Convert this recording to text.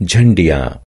Jhandia